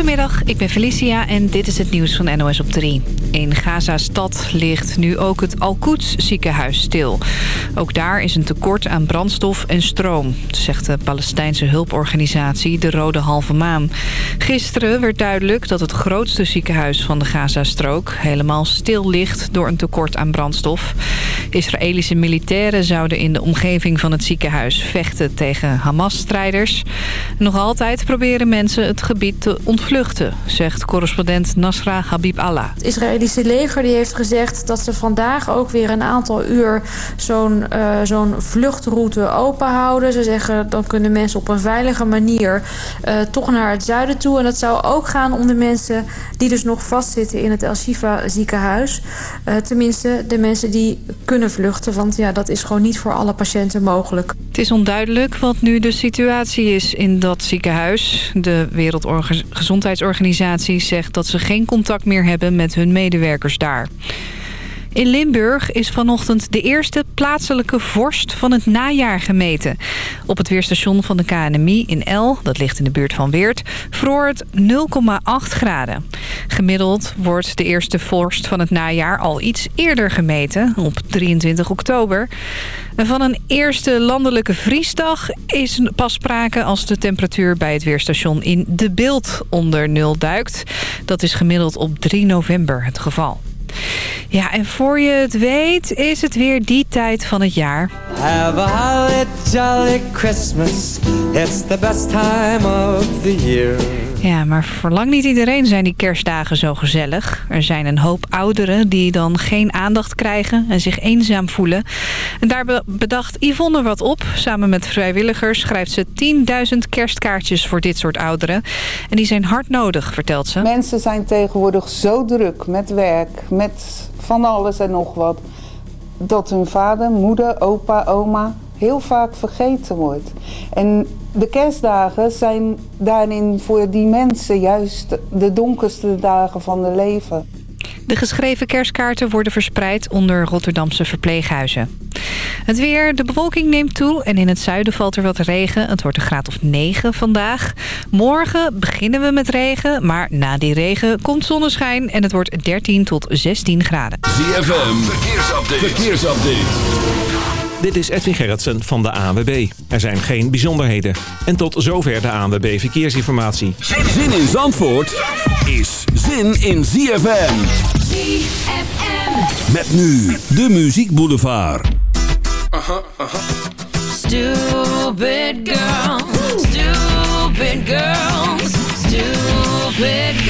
Goedemiddag, ik ben Felicia en dit is het nieuws van NOS op 3. In Gaza-stad ligt nu ook het Al-Quds ziekenhuis stil. Ook daar is een tekort aan brandstof en stroom, zegt de Palestijnse hulporganisatie de Rode Halve Maan. Gisteren werd duidelijk dat het grootste ziekenhuis van de Gaza-strook helemaal stil ligt door een tekort aan brandstof. Israëlische militairen zouden in de omgeving van het ziekenhuis vechten tegen Hamas-strijders. Nog altijd proberen mensen het gebied te ontvluchten, zegt correspondent Nasra Habib Allah. Het Israëlische leger die heeft gezegd dat ze vandaag ook weer een aantal uur zo'n uh, zo'n vluchtroute open houden. Ze zeggen dan kunnen mensen op een veilige manier uh, toch naar het zuiden toe. En dat zou ook gaan om de mensen die dus nog vastzitten in het El Shifa ziekenhuis. Uh, tenminste de mensen die kunnen vluchten, want ja, dat is gewoon niet voor alle patiënten mogelijk. Het is onduidelijk wat nu de situatie is in dat ziekenhuis. De Wereldgezondheidsorganisatie zegt dat ze geen contact meer hebben met hun medewerkers daar. In Limburg is vanochtend de eerste plaatselijke vorst van het najaar gemeten. Op het weerstation van de KNMI in El, dat ligt in de buurt van Weert, vroor het 0,8 graden. Gemiddeld wordt de eerste vorst van het najaar al iets eerder gemeten, op 23 oktober. En van een eerste landelijke vriesdag is pas sprake als de temperatuur bij het weerstation in de beeld onder nul duikt. Dat is gemiddeld op 3 november het geval. Ja, en voor je het weet is het weer die tijd van het jaar. Have a holly jolly Christmas. It's the best time of the year. Ja, maar voor lang niet iedereen zijn die kerstdagen zo gezellig. Er zijn een hoop ouderen die dan geen aandacht krijgen en zich eenzaam voelen. En daar bedacht Yvonne wat op. Samen met vrijwilligers schrijft ze 10.000 kerstkaartjes voor dit soort ouderen. En die zijn hard nodig, vertelt ze. Mensen zijn tegenwoordig zo druk met werk, met van alles en nog wat. Dat hun vader, moeder, opa, oma heel vaak vergeten wordt. En de kerstdagen zijn daarin voor die mensen juist de donkerste dagen van hun leven. De geschreven kerstkaarten worden verspreid onder Rotterdamse verpleeghuizen. Het weer, de bewolking neemt toe en in het zuiden valt er wat regen. Het wordt een graad of 9 vandaag. Morgen beginnen we met regen, maar na die regen komt zonneschijn... en het wordt 13 tot 16 graden. ZFM, verkeersupdate. verkeersupdate. Dit is Edwin Gerritsen van de ANWB. Er zijn geen bijzonderheden. En tot zover de ANWB Verkeersinformatie. Zin in Zandvoort is zin in ZFM. ZFM. Met nu de Muziek Boulevard. Aha, aha. Stupid girl, stupid girls, stupid girls.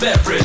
beverage.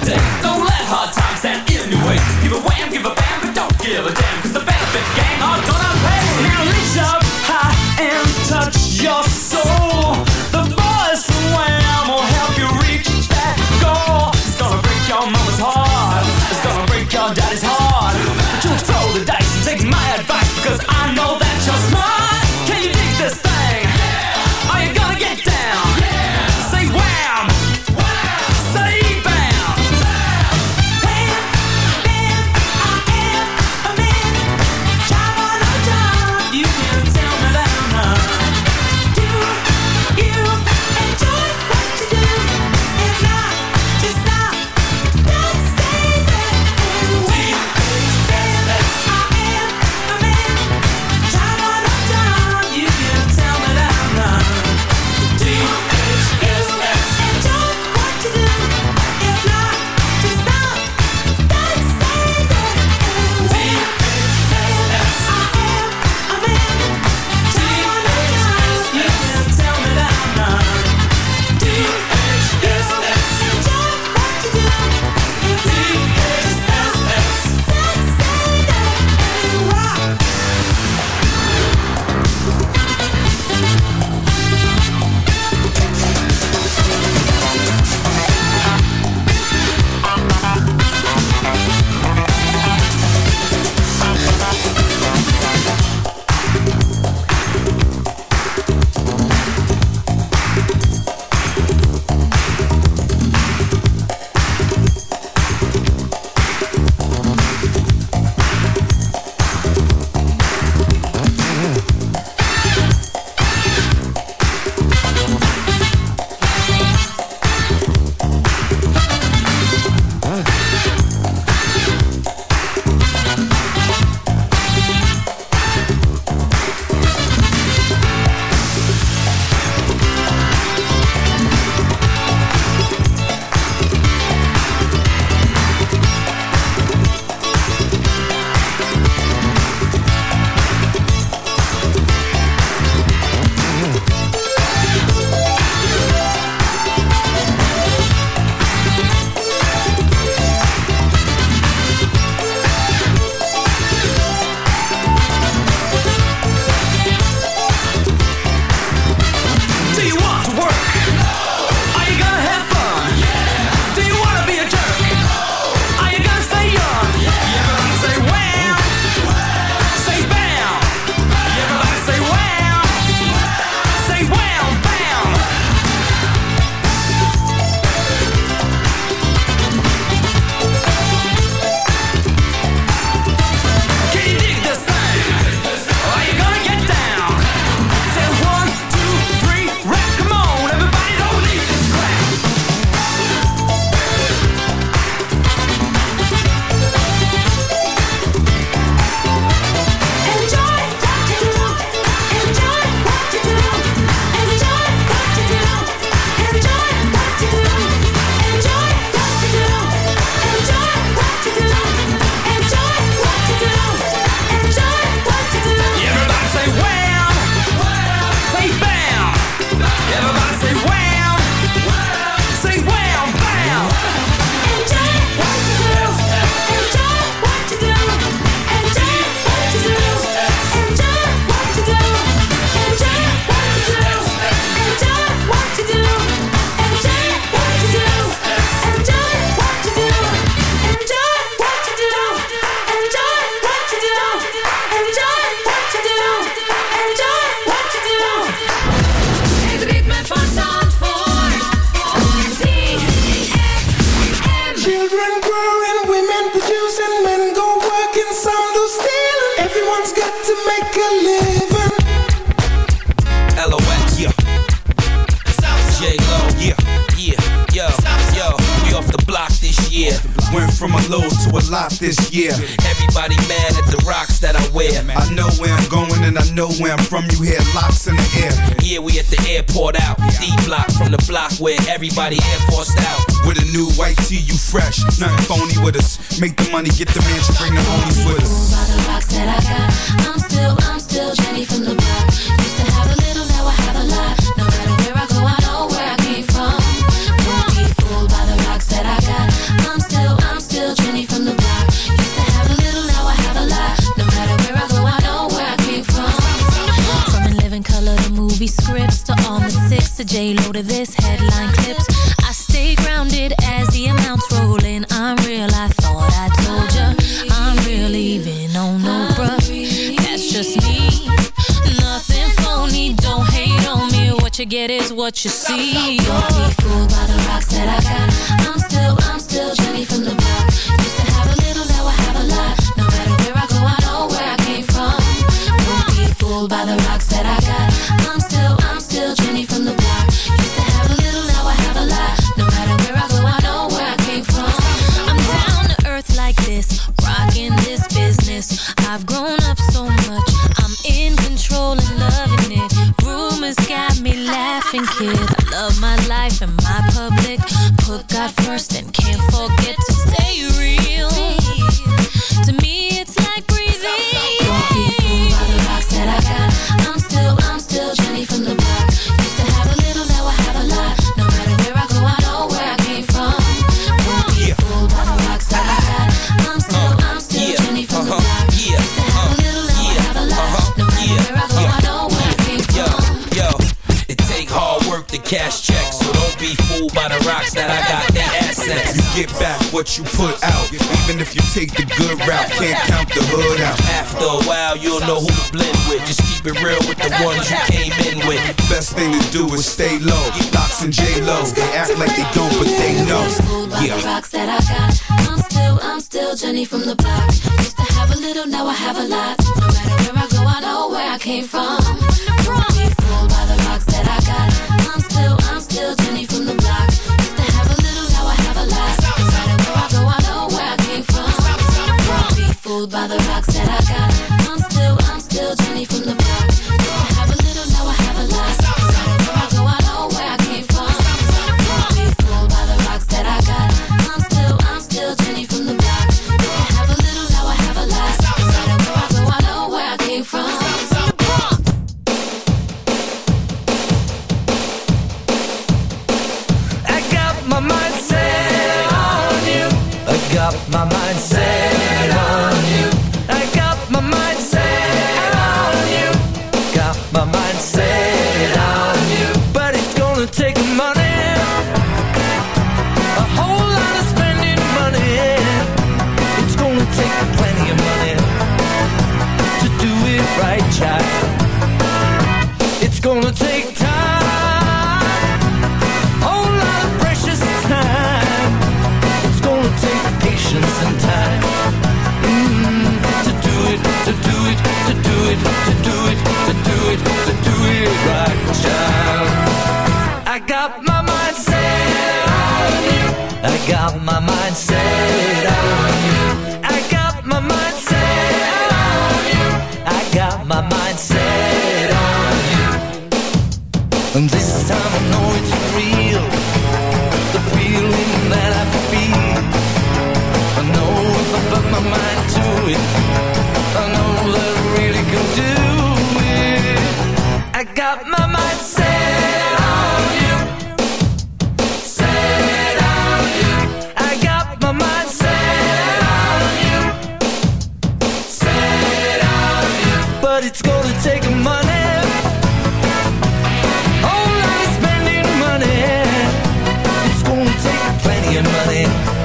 get the mansion. what you see. Don't be fooled by the rocks that I got. running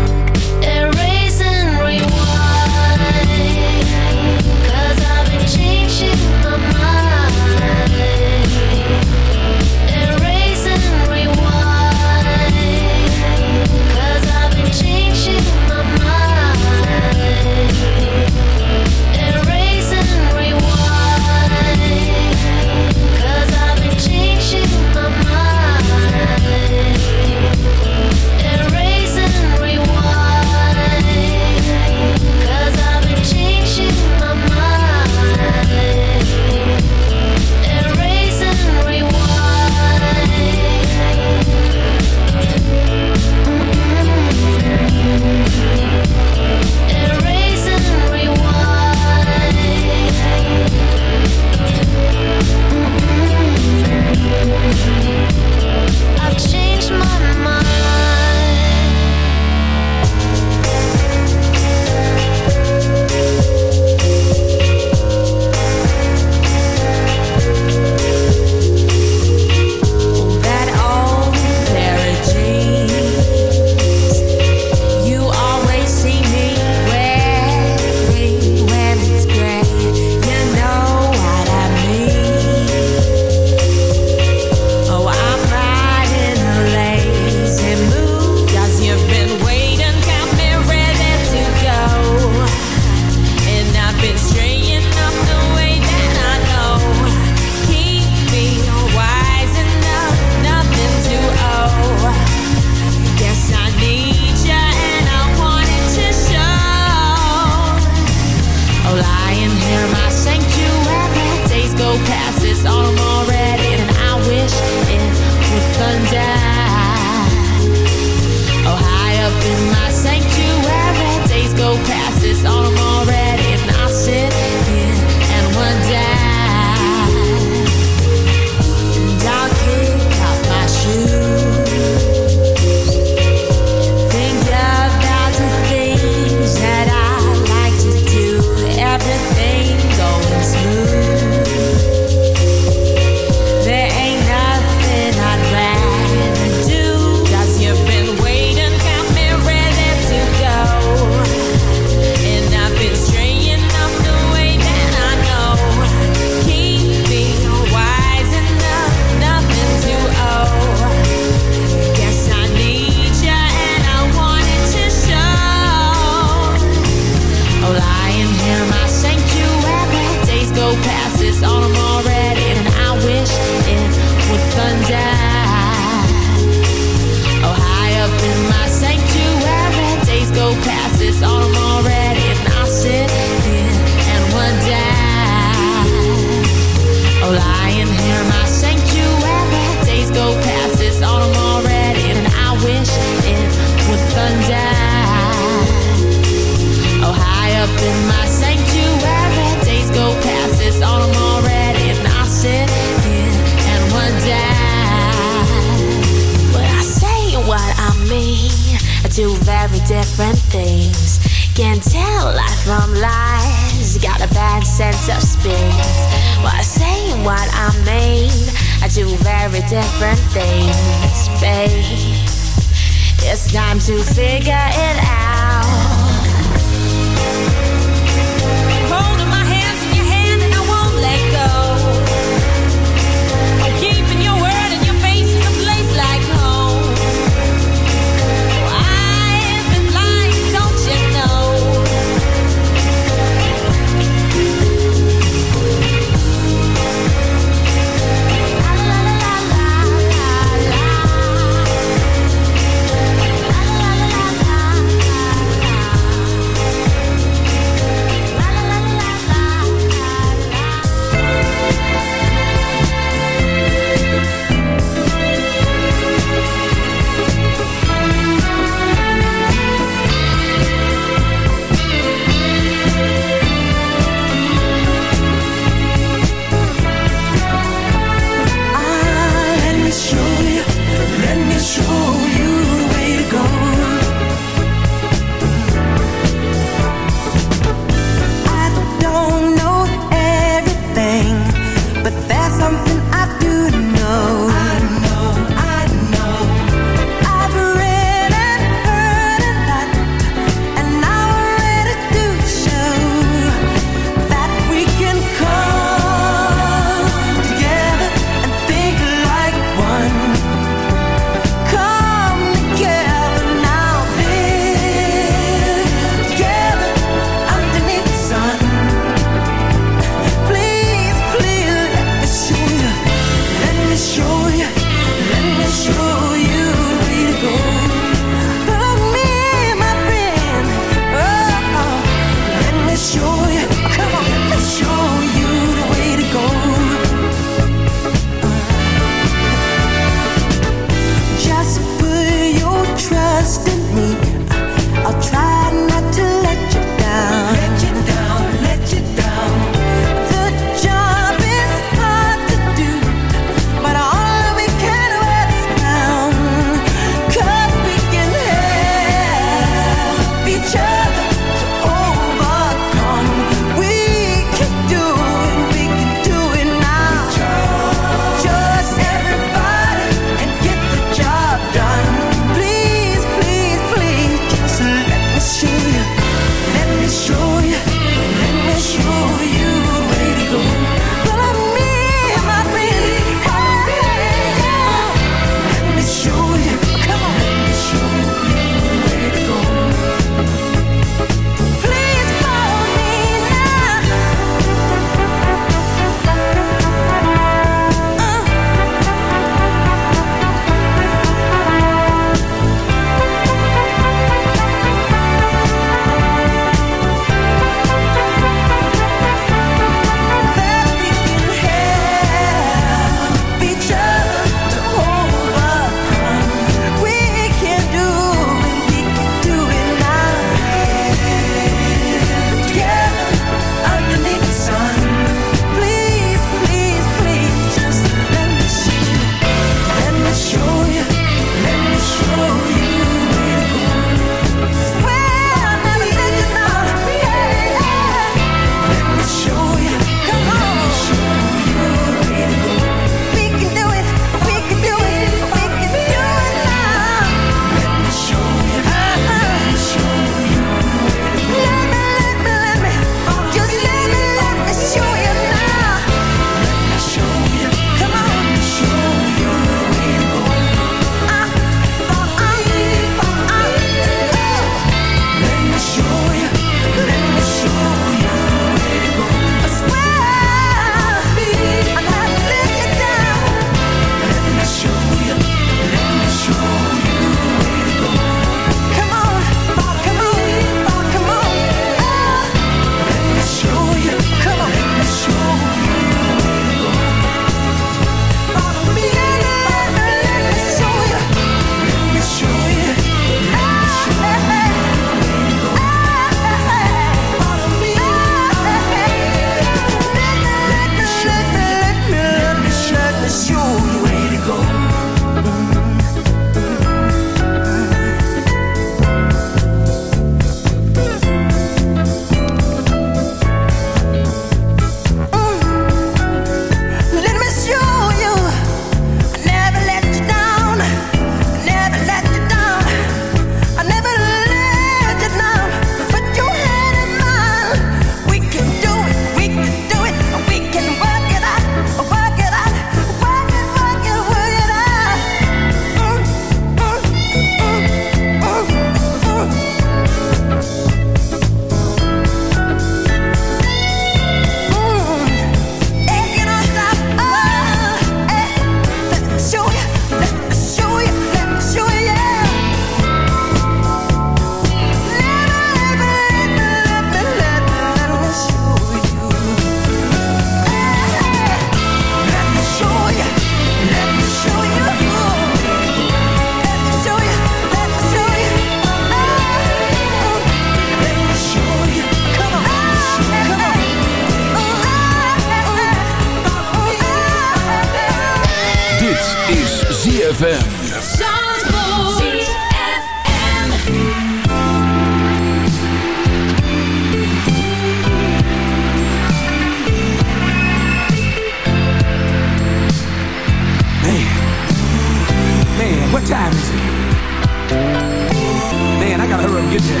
Get there.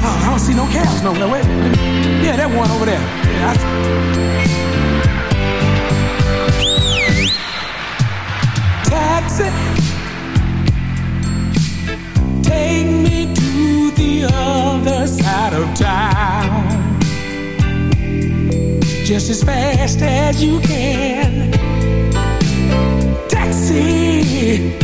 Oh, I don't see no cabs no no Wait, yeah, that one over there. Yeah, taxi, take me to the other side of town just as fast as you can. Taxi,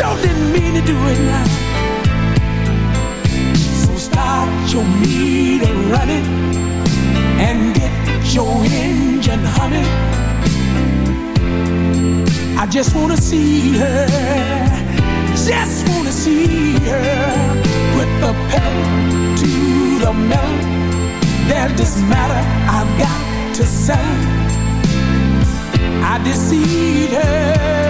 Sure didn't mean to do it now. So start your meter running and get your engine humming. I just wanna see her just wanna see her put the pedal to the metal. There's this matter I've got to settle. I deceived her,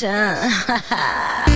神。哈哈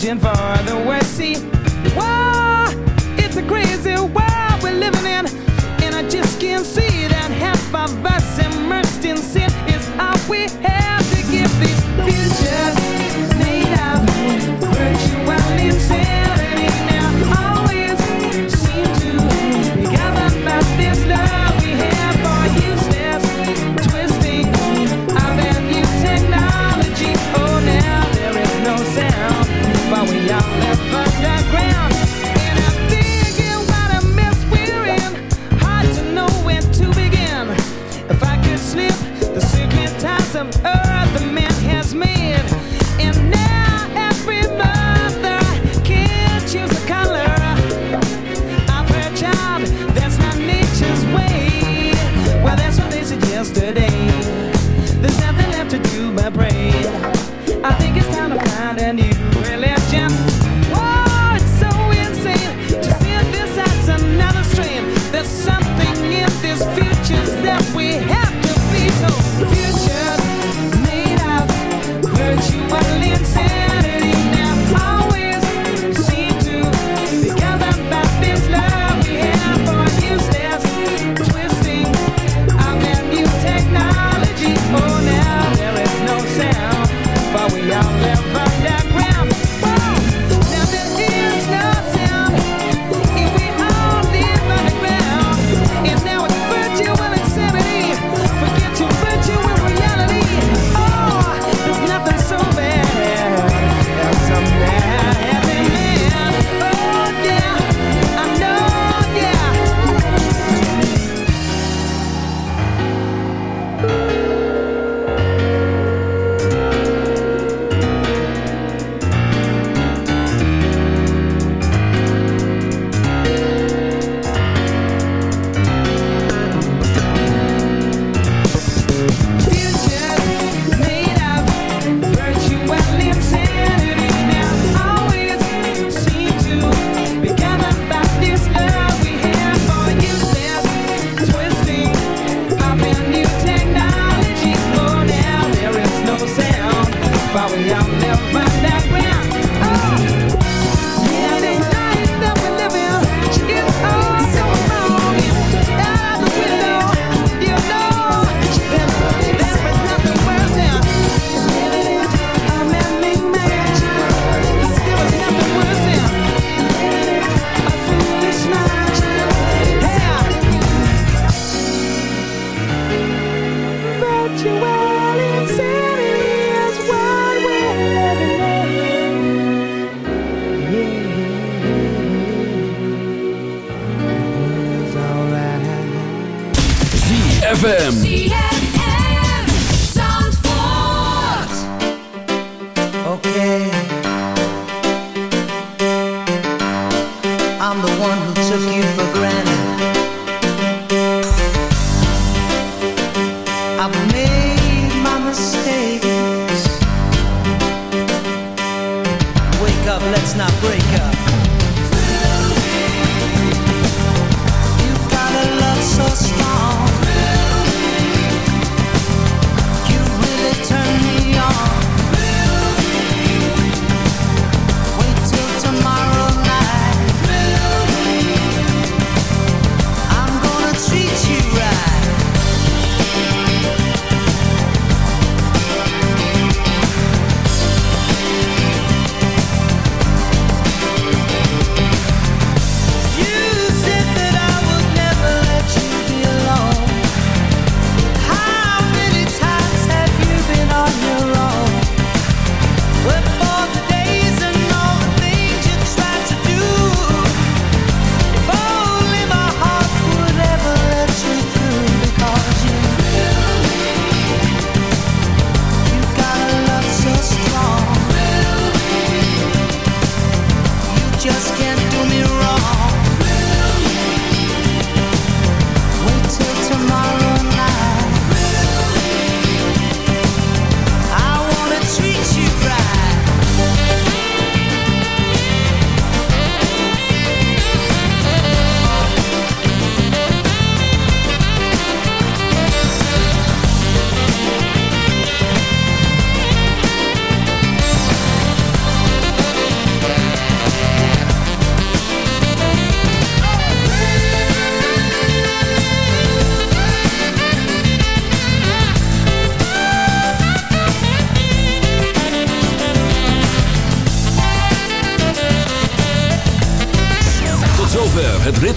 changing for